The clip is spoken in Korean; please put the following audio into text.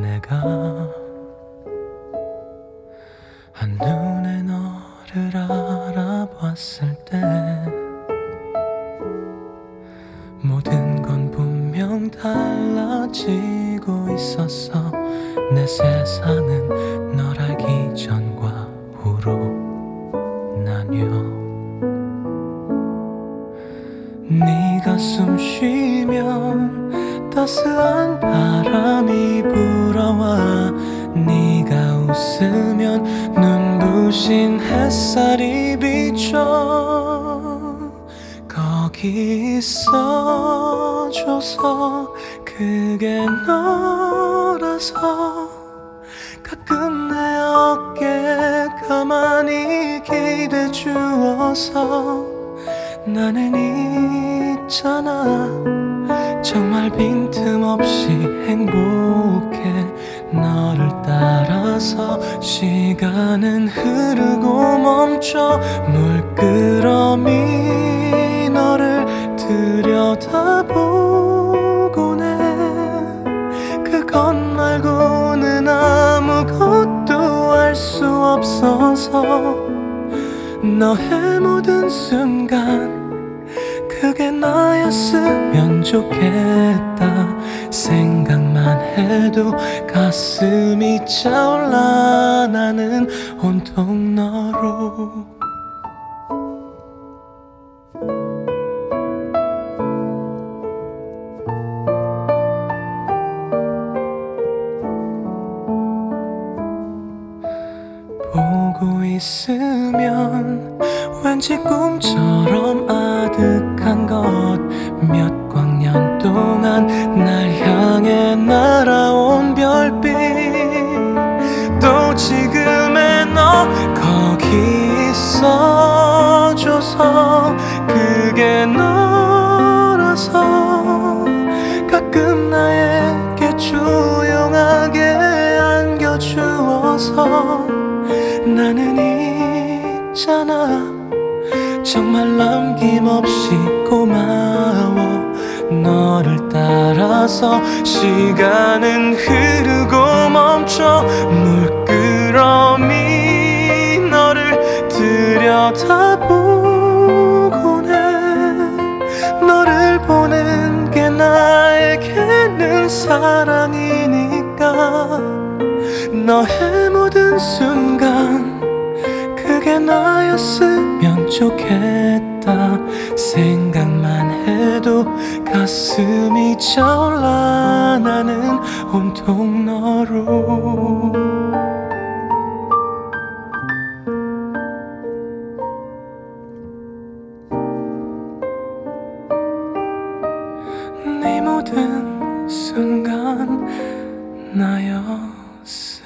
내가 한눈에 너를 알아봤을 때 모든 건 분명 달라지고 있었어. 내 세상은 널 알기 전과 후로 나뉘어. 네가 숨 쉬면 따스한 바람이 불어와 네가 웃으면 눈부신 햇살이 비춰 거기 있어줘서 그게 너라서 가끔 내 어깨 가만히 기대 주어서 나는 있잖아. 정말 빈틈없이 행복해. 너를 따라서 시간은 흐르고 멈춰. 물끄러미 너를 들여다보곤 해 그것 말고는 아무것도 알 수 없어서 너의 모든 순간 그게 나였으면 좋겠다. 생각만 해도 가슴이 차올라. 나는 온통 너로 있으면 왠지 꿈처럼 아득한 것. 몇 광년 동안 날 향해 날아온 별빛. 또 지금의 너 거기 있어줘서 그게 너라서 가끔 나에게 조용하게 안겨주어서 나는 있잖아. 정말 남김없이 고마워. 너를 따라서 시간은 흐르고 멈춰. 물끄러미 너를 들여다보곤 해. 너를 보는 게 나에게는 사랑이니까. 너의 모든 순간 그게 나였으면 좋겠다. 생각만 해도 가슴이 차올라. 나는 온통 너로. 네 모든 순간 나였으면